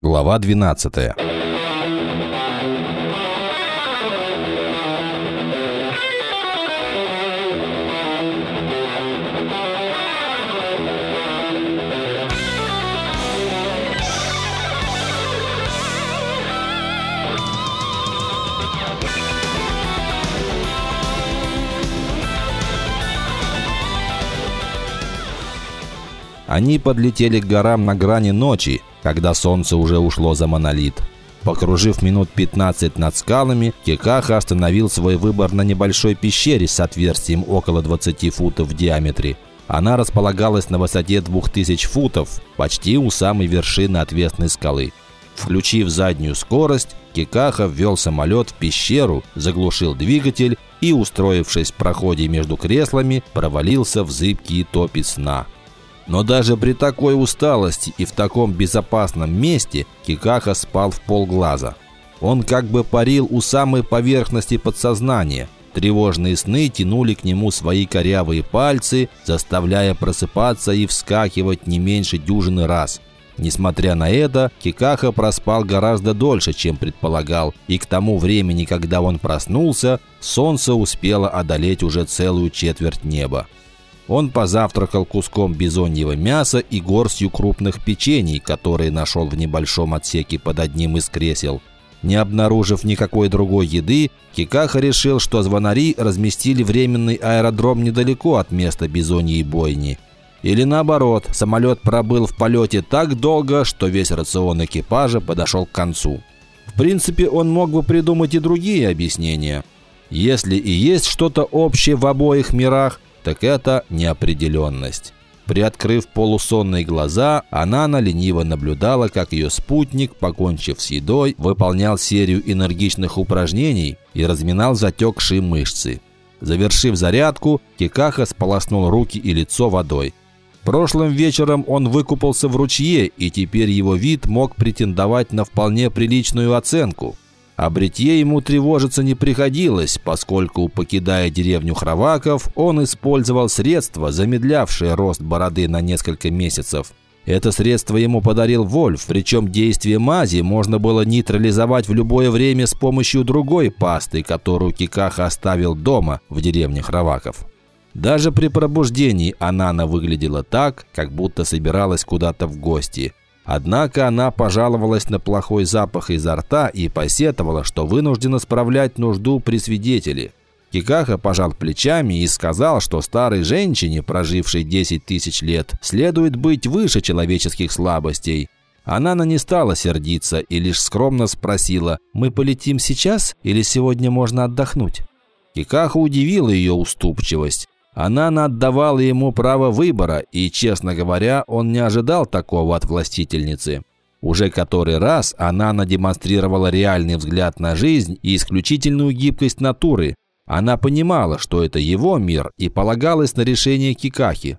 Глава 12. Они подлетели к горам на грани ночи, когда солнце уже ушло за монолит. Покружив минут 15 над скалами, Кикаха остановил свой выбор на небольшой пещере с отверстием около 20 футов в диаметре. Она располагалась на высоте 2000 футов, почти у самой вершины отвесной скалы. Включив заднюю скорость, Кикаха ввел самолет в пещеру, заглушил двигатель и, устроившись в проходе между креслами, провалился в зыбкие топи сна. Но даже при такой усталости и в таком безопасном месте Кикаха спал в полглаза. Он как бы парил у самой поверхности подсознания. Тревожные сны тянули к нему свои корявые пальцы, заставляя просыпаться и вскакивать не меньше дюжины раз. Несмотря на это, Кикаха проспал гораздо дольше, чем предполагал, и к тому времени, когда он проснулся, солнце успело одолеть уже целую четверть неба. Он позавтракал куском бизоньего мяса и горстью крупных печений, которые нашел в небольшом отсеке под одним из кресел. Не обнаружив никакой другой еды, Кикаха решил, что звонари разместили временный аэродром недалеко от места бизоньей бойни. Или наоборот, самолет пробыл в полете так долго, что весь рацион экипажа подошел к концу. В принципе, он мог бы придумать и другие объяснения. Если и есть что-то общее в обоих мирах, так это неопределенность. Приоткрыв полусонные глаза, Анана лениво наблюдала, как ее спутник, покончив с едой, выполнял серию энергичных упражнений и разминал затекшие мышцы. Завершив зарядку, Кикаха сполоснул руки и лицо водой. Прошлым вечером он выкупался в ручье, и теперь его вид мог претендовать на вполне приличную оценку – о бритье ему тревожиться не приходилось, поскольку, покидая деревню Хроваков, он использовал средство, замедлявшее рост бороды на несколько месяцев. Это средство ему подарил Вольф, причем действие мази можно было нейтрализовать в любое время с помощью другой пасты, которую Кикаха оставил дома в деревне Хроваков. Даже при пробуждении Анана выглядела так, как будто собиралась куда-то в гости – Однако она пожаловалась на плохой запах изо рта и посетовала, что вынуждена справлять нужду при свидетеле. Кикаха пожал плечами и сказал, что старой женщине, прожившей 10 тысяч лет, следует быть выше человеческих слабостей. Она не стала сердиться и лишь скромно спросила, «Мы полетим сейчас или сегодня можно отдохнуть?» Кикаха удивила ее уступчивость. Она отдавала ему право выбора, и, честно говоря, он не ожидал такого от властительницы. Уже который раз она демонстрировала реальный взгляд на жизнь и исключительную гибкость натуры. Она понимала, что это его мир, и полагалась на решение Кикахи.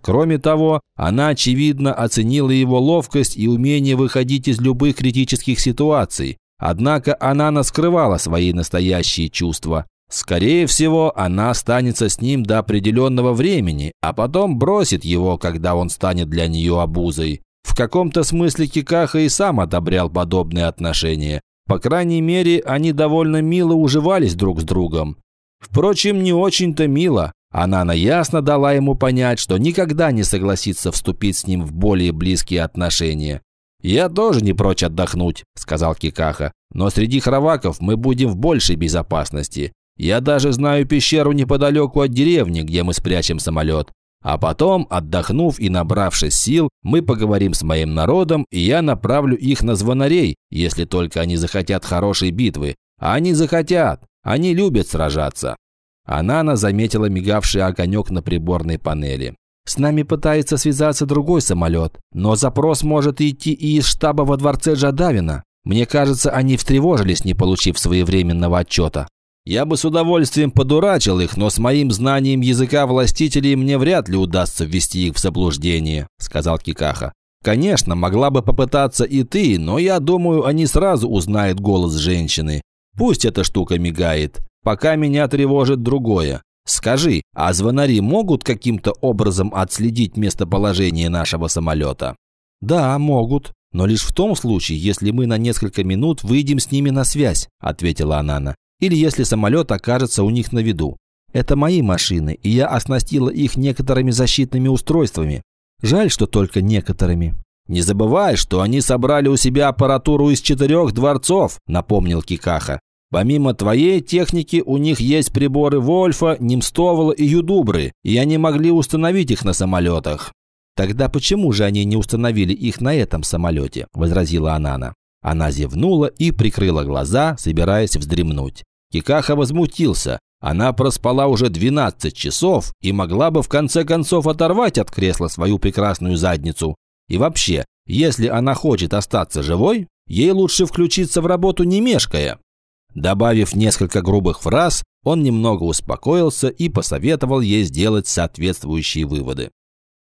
Кроме того, она, очевидно, оценила его ловкость и умение выходить из любых критических ситуаций. Однако она скрывала свои настоящие чувства. Скорее всего, она останется с ним до определенного времени, а потом бросит его, когда он станет для нее обузой. В каком-то смысле Кикаха и сам одобрял подобные отношения. По крайней мере, они довольно мило уживались друг с другом. Впрочем, не очень-то мило. Она ясно дала ему понять, что никогда не согласится вступить с ним в более близкие отношения. «Я тоже не прочь отдохнуть», – сказал Кикаха. «Но среди хроваков мы будем в большей безопасности. Я даже знаю пещеру неподалеку от деревни, где мы спрячем самолет. А потом, отдохнув и набравшись сил, мы поговорим с моим народом, и я направлю их на звонарей, если только они захотят хорошей битвы. А они захотят. Они любят сражаться». Анана заметила мигавший огонек на приборной панели. «С нами пытается связаться другой самолет, но запрос может идти и из штаба во дворце Жадавина. Мне кажется, они встревожились, не получив своевременного отчета. Я бы с удовольствием подурачил их, но с моим знанием языка властителей мне вряд ли удастся ввести их в заблуждение», – сказал Кикаха. «Конечно, могла бы попытаться и ты, но я думаю, они сразу узнают голос женщины. Пусть эта штука мигает. Пока меня тревожит другое. Скажи, а звонари могут каким-то образом отследить местоположение нашего самолета?» «Да, могут. «Но лишь в том случае, если мы на несколько минут выйдем с ними на связь», – ответила Анана. «Или если самолет окажется у них на виду. Это мои машины, и я оснастила их некоторыми защитными устройствами. Жаль, что только некоторыми». «Не забывай, что они собрали у себя аппаратуру из четырех дворцов», – напомнил Кикаха. «Помимо твоей техники, у них есть приборы Вольфа, Немстовола и Юдубры, и они могли установить их на самолетах». «Тогда почему же они не установили их на этом самолете?» – возразила Анана. Она зевнула и прикрыла глаза, собираясь вздремнуть. Кикаха возмутился. Она проспала уже 12 часов и могла бы в конце концов оторвать от кресла свою прекрасную задницу. И вообще, если она хочет остаться живой, ей лучше включиться в работу не мешкая. Добавив несколько грубых фраз, он немного успокоился и посоветовал ей сделать соответствующие выводы.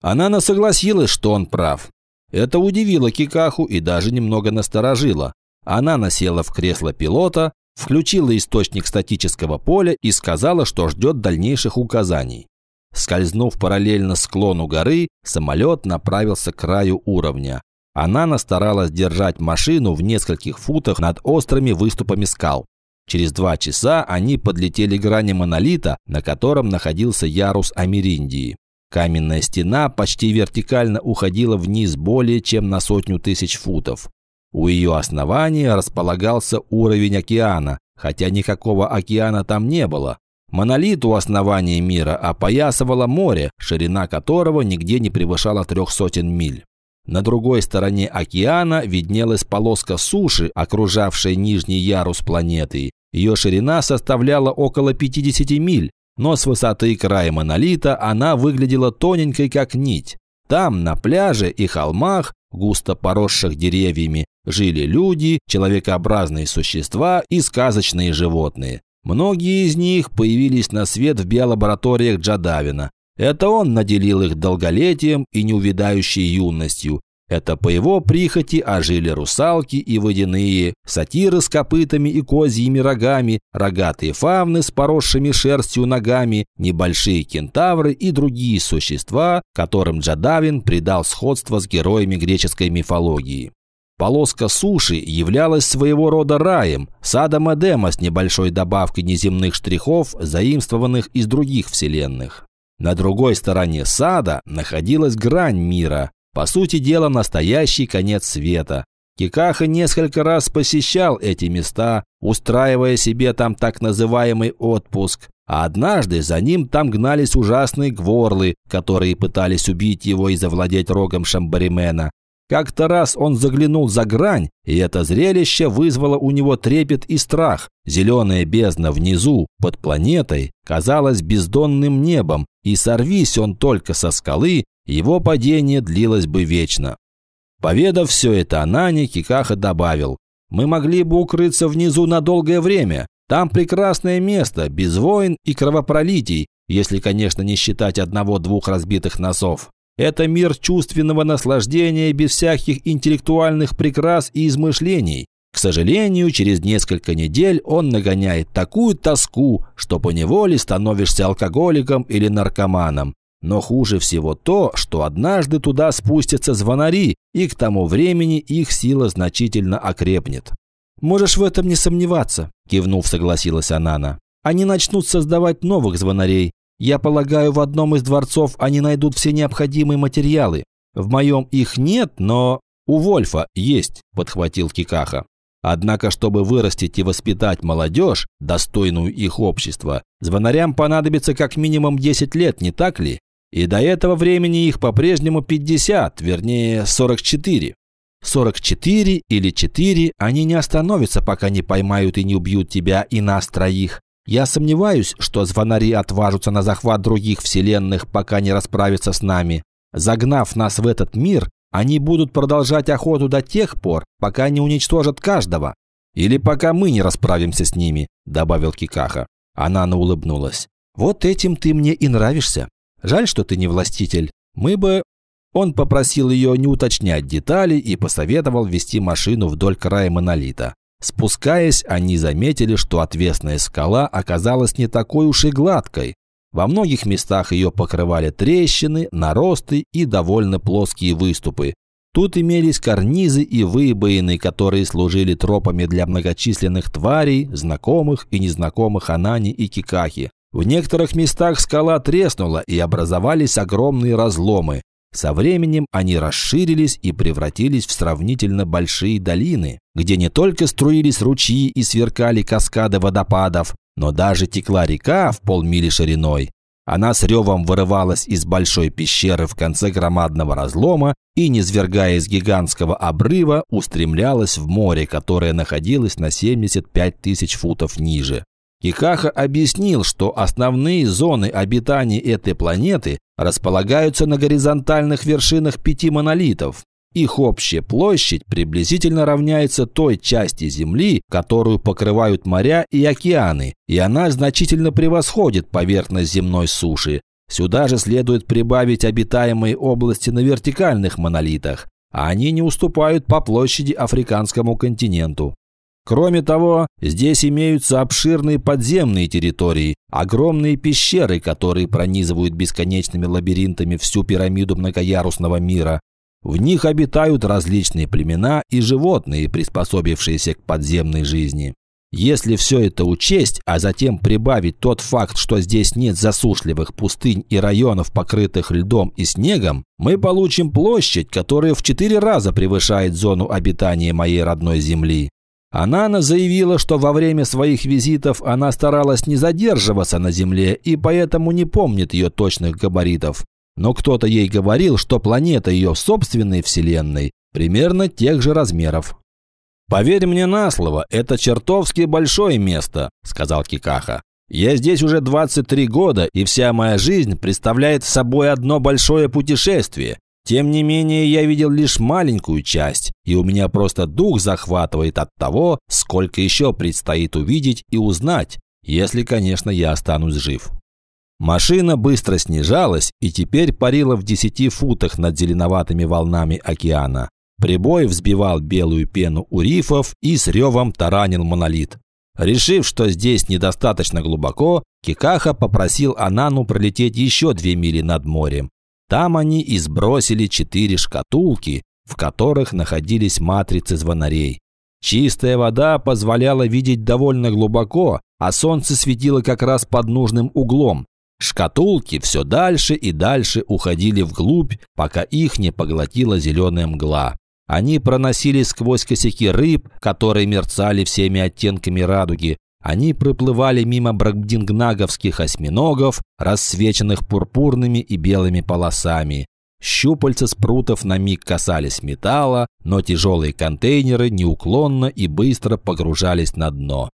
Она согласилась, что он прав. Это удивило Кикаху и даже немного насторожило. Она насела в кресло пилота, включила источник статического поля и сказала, что ждет дальнейших указаний. Скользнув параллельно склону горы, самолет направился к краю уровня. Она старалась держать машину в нескольких футах над острыми выступами скал. Через два часа они подлетели к грани монолита, на котором находился ярус Америндии. Каменная стена почти вертикально уходила вниз более чем на сотню тысяч футов. У ее основания располагался уровень океана, хотя никакого океана там не было. Монолит у основания мира опоясывало море, ширина которого нигде не превышала трех сотен миль. На другой стороне океана виднелась полоска суши, окружавшая нижний ярус планеты. Ее ширина составляла около 50 миль, но с высоты края монолита она выглядела тоненькой, как нить. Там, на пляже и холмах, густо поросших деревьями, жили люди, человекообразные существа и сказочные животные. Многие из них появились на свет в биолабораториях Джадавина. Это он наделил их долголетием и неувядающей юностью. Это по его прихоти ожили русалки и водяные, сатиры с копытами и козьими рогами, рогатые фавны с поросшими шерстью ногами, небольшие кентавры и другие существа, которым Джадавин придал сходство с героями греческой мифологии. Полоска суши являлась своего рода раем, садом Эдема с небольшой добавкой неземных штрихов, заимствованных из других вселенных. На другой стороне сада находилась грань мира, по сути дела настоящий конец света. Кикаха несколько раз посещал эти места, устраивая себе там так называемый отпуск, а однажды за ним там гнались ужасные гворлы, которые пытались убить его и завладеть рогом Шамбаримена. Как-то раз он заглянул за грань, и это зрелище вызвало у него трепет и страх. Зеленая бездна внизу, под планетой, казалась бездонным небом, и сорвись он только со скалы, его падение длилось бы вечно. Поведав все это Анане, Кикаха добавил, «Мы могли бы укрыться внизу на долгое время. Там прекрасное место, без войн и кровопролитий, если, конечно, не считать одного-двух разбитых носов. Это мир чувственного наслаждения без всяких интеллектуальных прикрас и измышлений. К сожалению, через несколько недель он нагоняет такую тоску, что поневоле становишься алкоголиком или наркоманом. Но хуже всего то, что однажды туда спустятся звонари, и к тому времени их сила значительно окрепнет. «Можешь в этом не сомневаться», – кивнув, согласилась Анана. «Они начнут создавать новых звонарей, я полагаю, в одном из дворцов они найдут все необходимые материалы. В моем их нет, но у Вольфа есть, подхватил Кикаха. Однако, чтобы вырастить и воспитать молодежь, достойную их общества, звонарям понадобится как минимум 10 лет, не так ли? И до этого времени их по-прежнему 50, вернее 44. 44 или 4 они не остановятся, пока не поймают и не убьют тебя и нас троих. Я сомневаюсь, что звонари отважатся на захват других вселенных, пока не расправятся с нами. Загнав нас в этот мир, они будут продолжать охоту до тех пор, пока не уничтожат каждого. Или пока мы не расправимся с ними», – добавил Кикаха. Она улыбнулась. «Вот этим ты мне и нравишься. Жаль, что ты не властитель. Мы бы...» Он попросил ее не уточнять детали и посоветовал вести машину вдоль края монолита. Спускаясь, они заметили, что отвесная скала оказалась не такой уж и гладкой. Во многих местах ее покрывали трещины, наросты и довольно плоские выступы. Тут имелись карнизы и выбоины, которые служили тропами для многочисленных тварей, знакомых и незнакомых Анани и Кикахи. В некоторых местах скала треснула и образовались огромные разломы. Со временем они расширились и превратились в сравнительно большие долины, где не только струились ручьи и сверкали каскады водопадов, но даже текла река в полмили шириной. Она с ревом вырывалась из большой пещеры в конце громадного разлома и, низвергая с гигантского обрыва, устремлялась в море, которое находилось на 75 тысяч футов ниже. Кикаха объяснил, что основные зоны обитания этой планеты располагаются на горизонтальных вершинах пяти монолитов, их общая площадь приблизительно равняется той части Земли, которую покрывают моря и океаны, и она значительно превосходит поверхность земной суши. Сюда же следует прибавить обитаемые области на вертикальных монолитах, а они не уступают по площади африканскому континенту. Кроме того, здесь имеются обширные подземные территории, огромные пещеры, которые пронизывают бесконечными лабиринтами всю пирамиду многоярусного мира, в них обитают различные племена и животные, приспособившиеся к подземной жизни. Если все это учесть, а затем прибавить тот факт, что здесь нет засушливых пустынь и районов, покрытых льдом и снегом, мы получим площадь, которая в четыре раза превышает зону обитания моей родной земли. Анана заявила, что во время своих визитов она старалась не задерживаться на Земле и поэтому не помнит ее точных габаритов но кто-то ей говорил, что планета ее собственной Вселенной примерно тех же размеров. «Поверь мне на слово, это чертовски большое место», – сказал Кикаха. «Я здесь уже 23 года, и вся моя жизнь представляет собой одно большое путешествие. Тем не менее, я видел лишь маленькую часть, и у меня просто дух захватывает от того, сколько еще предстоит увидеть и узнать, если, конечно, я останусь жив». Машина быстро снижалась и теперь парила в десяти футах над зеленоватыми волнами океана. Прибой взбивал белую пену у рифов и с ревом таранил монолит. Решив, что здесь недостаточно глубоко, Кикаха попросил Анану пролететь еще две мили над морем. Там они и сбросили четыре шкатулки, в которых находились матрицы звонарей. Чистая вода позволяла видеть довольно глубоко, а солнце светило как раз под нужным углом, Шкатулки все дальше и дальше уходили вглубь, пока их не поглотила зеленая мгла. Они проносились сквозь косяки рыб, которые мерцали всеми оттенками радуги. Они проплывали мимо брагдингнаговских осьминогов, рассвеченных пурпурными и белыми полосами. Щупальца спрутов на миг касались металла, но тяжелые контейнеры неуклонно и быстро погружались на дно.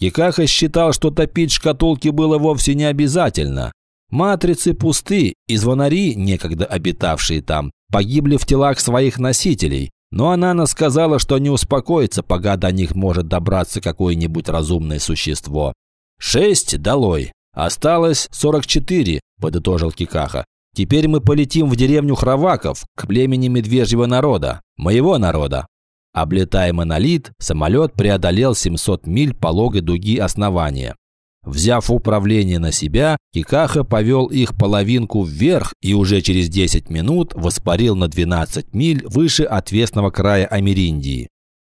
Кикаха считал, что топить шкатулки было вовсе не обязательно. Матрицы пусты, и звонари, некогда обитавшие там, погибли в телах своих носителей. Но Анана сказала, что не успокоится, пока до них может добраться какое-нибудь разумное существо. «Шесть долой. Осталось сорок четыре», – подытожил Кикаха. «Теперь мы полетим в деревню Храваков, к племени медвежьего народа, моего народа. Облетая монолит, самолет преодолел 700 миль пологой дуги основания. Взяв управление на себя, Кикаха повел их половинку вверх и уже через 10 минут воспарил на 12 миль выше отвесного края Америндии.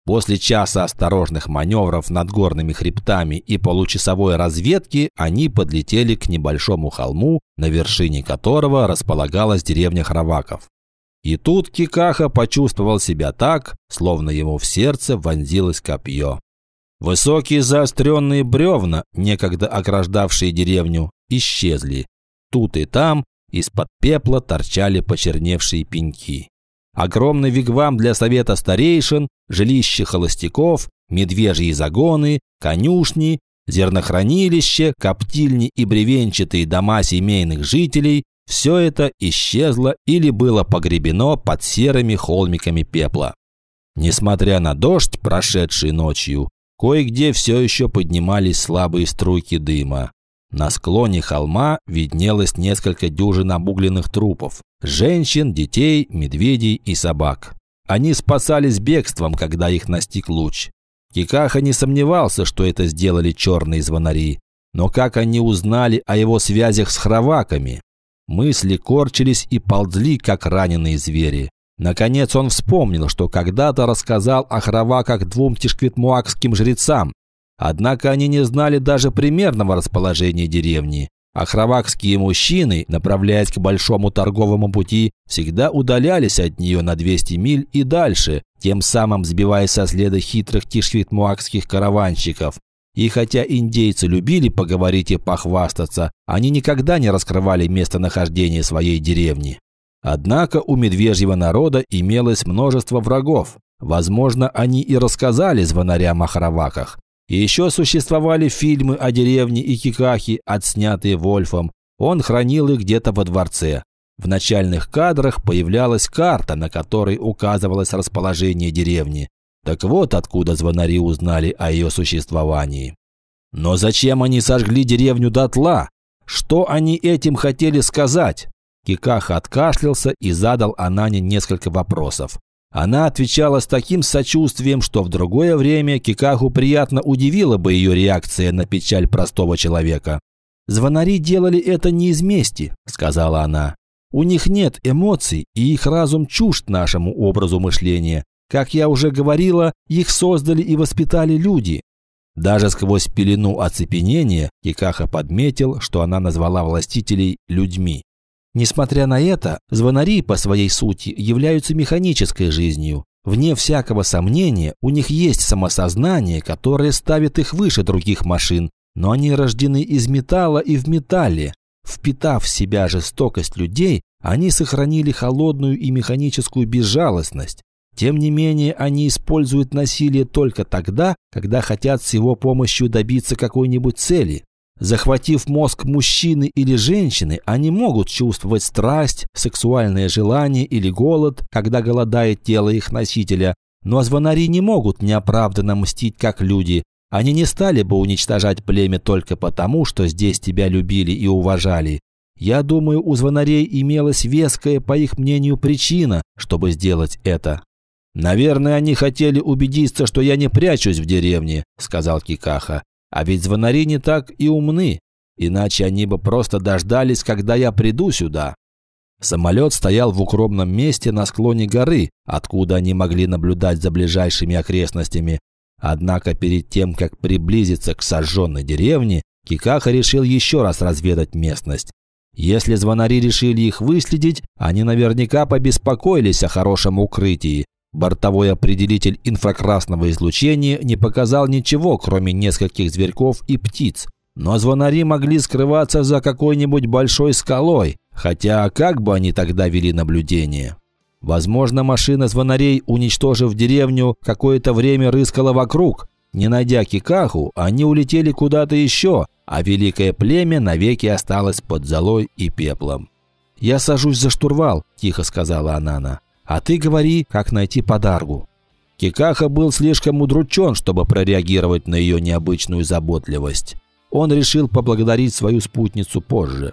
После часа осторожных маневров над горными хребтами и получасовой разведки они подлетели к небольшому холму, на вершине которого располагалась деревня Храваков. И тут Кикаха почувствовал себя так, словно ему в сердце вонзилось копье. Высокие заостренные бревна, некогда ограждавшие деревню, исчезли. Тут и там из-под пепла торчали почерневшие пеньки. Огромный вигвам для совета старейшин, жилище холостяков, медвежьи загоны, конюшни, зернохранилище, коптильни и бревенчатые дома семейных жителей все это исчезло или было погребено под серыми холмиками пепла. Несмотря на дождь, прошедший ночью, кое-где все еще поднимались слабые струйки дыма. На склоне холма виднелось несколько дюжин обугленных трупов – женщин, детей, медведей и собак. Они спасались бегством, когда их настиг луч. Кикаха не сомневался, что это сделали черные звонари. Но как они узнали о его связях с хроваками? Мысли корчились и ползли, как раненые звери. Наконец он вспомнил, что когда-то рассказал о храваках двум тишквитмуакским жрецам. Однако они не знали даже примерного расположения деревни. А мужчины, направляясь к большому торговому пути, всегда удалялись от нее на 200 миль и дальше, тем самым сбивая со следа хитрых тишквитмуакских караванщиков. И хотя индейцы любили поговорить и похвастаться, они никогда не раскрывали местонахождение своей деревни. Однако у медвежьего народа имелось множество врагов. Возможно, они и рассказали звонарям о хараваках. И еще существовали фильмы о деревне Икикахи, отснятые Вольфом. Он хранил их где-то во дворце. В начальных кадрах появлялась карта, на которой указывалось расположение деревни. Так вот откуда звонари узнали о ее существовании. Но зачем они сожгли деревню дотла? Что они этим хотели сказать? Кикаха откашлялся и задал Анане несколько вопросов. Она отвечала с таким сочувствием, что в другое время Кикаху приятно удивила бы ее реакция на печаль простого человека. «Звонари делали это не из мести», – сказала она. «У них нет эмоций, и их разум чужд нашему образу мышления. Как я уже говорила, их создали и воспитали люди». Даже сквозь пелену оцепенения Кикаха подметил, что она назвала властителей людьми. Несмотря на это, звонари по своей сути являются механической жизнью. Вне всякого сомнения, у них есть самосознание, которое ставит их выше других машин, но они рождены из металла и в металле. Впитав в себя жестокость людей, они сохранили холодную и механическую безжалостность. Тем не менее, они используют насилие только тогда, когда хотят с его помощью добиться какой-нибудь цели. Захватив мозг мужчины или женщины, они могут чувствовать страсть, сексуальное желание или голод, когда голодает тело их носителя, но звонари не могут неоправданно мстить как люди. Они не стали бы уничтожать племя только потому, что здесь тебя любили и уважали. Я думаю, у звонарей имелась веская, по их мнению, причина, чтобы сделать это. «Наверное, они хотели убедиться, что я не прячусь в деревне», – сказал Кикаха. А ведь звонари не так и умны, иначе они бы просто дождались, когда я приду сюда. Самолет стоял в укромном месте на склоне горы, откуда они могли наблюдать за ближайшими окрестностями. Однако перед тем, как приблизиться к сожженной деревне, Кикаха решил еще раз разведать местность. Если звонари решили их выследить, они наверняка побеспокоились о хорошем укрытии, Бортовой определитель инфракрасного излучения не показал ничего, кроме нескольких зверьков и птиц. Но звонари могли скрываться за какой-нибудь большой скалой, хотя как бы они тогда вели наблюдение? Возможно, машина звонарей, уничтожив деревню, какое-то время рыскала вокруг. Не найдя Кикаху, они улетели куда-то еще, а великое племя навеки осталось под золой и пеплом. «Я сажусь за штурвал», – тихо сказала Анана. А ты говори, как найти подаргу». Кикаха был слишком удручен, чтобы прореагировать на ее необычную заботливость. Он решил поблагодарить свою спутницу позже.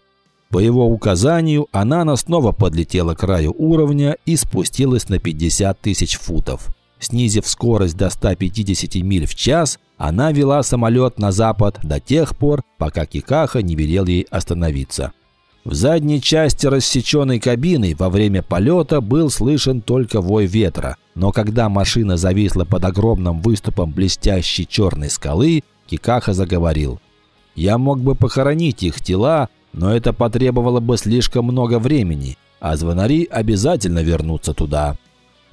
По его указанию, Анана снова подлетела к краю уровня и спустилась на 50 тысяч футов. Снизив скорость до 150 миль в час, она вела самолет на запад до тех пор, пока Кикаха не велел ей остановиться. В задней части рассеченной кабины во время полета был слышен только вой ветра, но когда машина зависла под огромным выступом блестящей черной скалы, Кикаха заговорил. «Я мог бы похоронить их тела, но это потребовало бы слишком много времени, а звонари обязательно вернутся туда».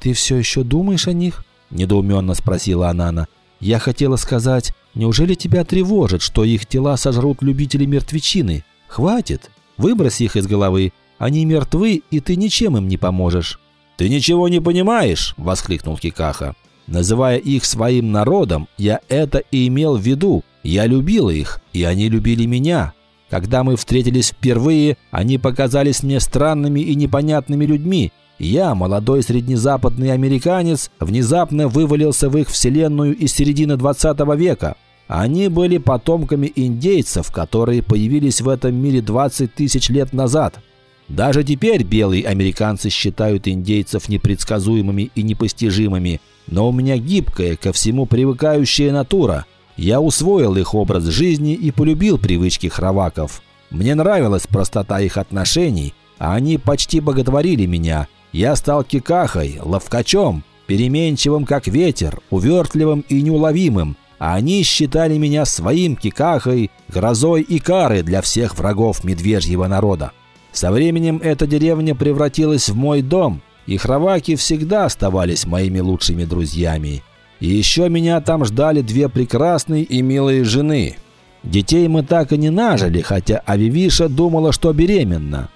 «Ты все еще думаешь о них?» – недоуменно спросила Анана. «Я хотела сказать, неужели тебя тревожит, что их тела сожрут любители мертвечины? Хватит!» Выбрось их из головы. Они мертвы, и ты ничем им не поможешь». «Ты ничего не понимаешь!» – воскликнул Кикаха. «Называя их своим народом, я это и имел в виду. Я любил их, и они любили меня. Когда мы встретились впервые, они показались мне странными и непонятными людьми. Я, молодой среднезападный американец, внезапно вывалился в их вселенную из середины 20 века. Они были потомками индейцев, которые появились в этом мире 20 тысяч лет назад. Даже теперь белые американцы считают индейцев непредсказуемыми и непостижимыми, но у меня гибкая, ко всему привыкающая натура. Я усвоил их образ жизни и полюбил привычки храваков. Мне нравилась простота их отношений, а они почти боготворили меня. Я стал кикахой, ловкачом, переменчивым как ветер, увертливым и неуловимым, они считали меня своим кикахой, грозой и карой для всех врагов медвежьего народа. Со временем эта деревня превратилась в мой дом, и хроваки всегда оставались моими лучшими друзьями. И еще меня там ждали две прекрасные и милые жены. Детей мы так и не нажили, хотя Авивиша думала, что беременна.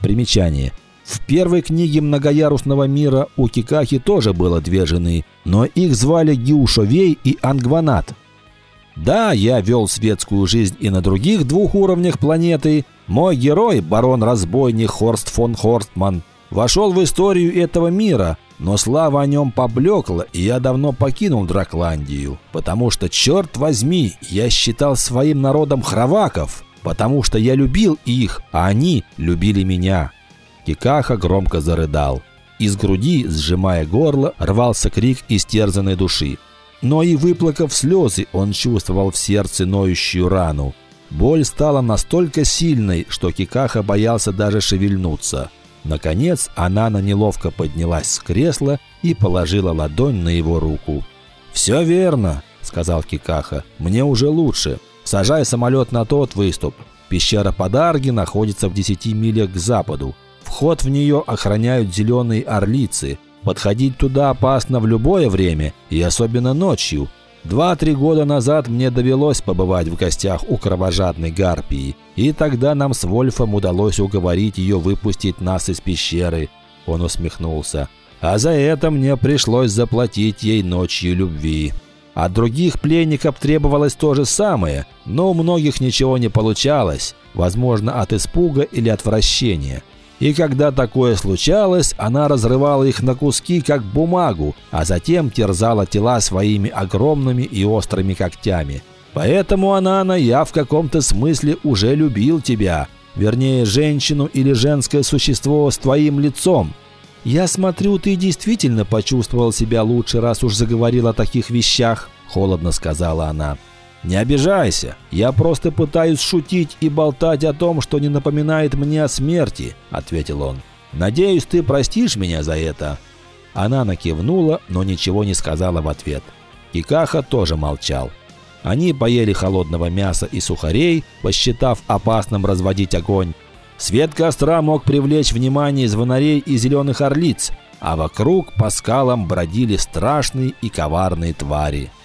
Примечание. В первой книге многоярусного мира у Кикахи тоже было две жены, но их звали Гиушовей и Ангванат. Да, я вел светскую жизнь и на других двух уровнях планеты. Мой герой, барон-разбойник Хорст фон Хорстман, вошел в историю этого мира, но слава о нем поблекла, и я давно покинул Дракландию, потому что, черт возьми, я считал своим народом храваков, потому что я любил их, а они любили меня. Кикаха громко зарыдал. Из груди, сжимая горло, рвался крик истерзанной души. Но и выплакав слезы, он чувствовал в сердце ноющую рану. Боль стала настолько сильной, что Кикаха боялся даже шевельнуться. Наконец, Анана неловко поднялась с кресла и положила ладонь на его руку. «Все верно», — сказал Кикаха. «Мне уже лучше. Сажай самолет на тот выступ. Пещера Подарги находится в 10 милях к западу. Вход в нее охраняют зеленые орлицы. Подходить туда опасно в любое время, и особенно ночью. Два-три года назад мне довелось побывать в гостях у кровожадной гарпии, и тогда нам с Вольфом удалось уговорить ее выпустить нас из пещеры. Он усмехнулся. А за это мне пришлось заплатить ей ночью любви. От других пленников требовалось то же самое, но у многих ничего не получалось, возможно, от испуга или отвращения. И когда такое случалось, она разрывала их на куски, как бумагу, а затем терзала тела своими огромными и острыми когтями. Поэтому, Анана, я в каком-то смысле уже любил тебя. Вернее, женщину или женское существо с твоим лицом. Я смотрю, ты действительно почувствовал себя лучше, раз уж заговорил о таких вещах, холодно сказала она. «Не обижайся, я просто пытаюсь шутить и болтать о том, что не напоминает мне о смерти», – ответил он. «Надеюсь, ты простишь меня за это». Она накивнула, но ничего не сказала в ответ. Кикаха тоже молчал. Они поели холодного мяса и сухарей, посчитав опасным разводить огонь. Свет костра мог привлечь внимание звонарей и зеленых орлиц, а вокруг по скалам бродили страшные и коварные твари –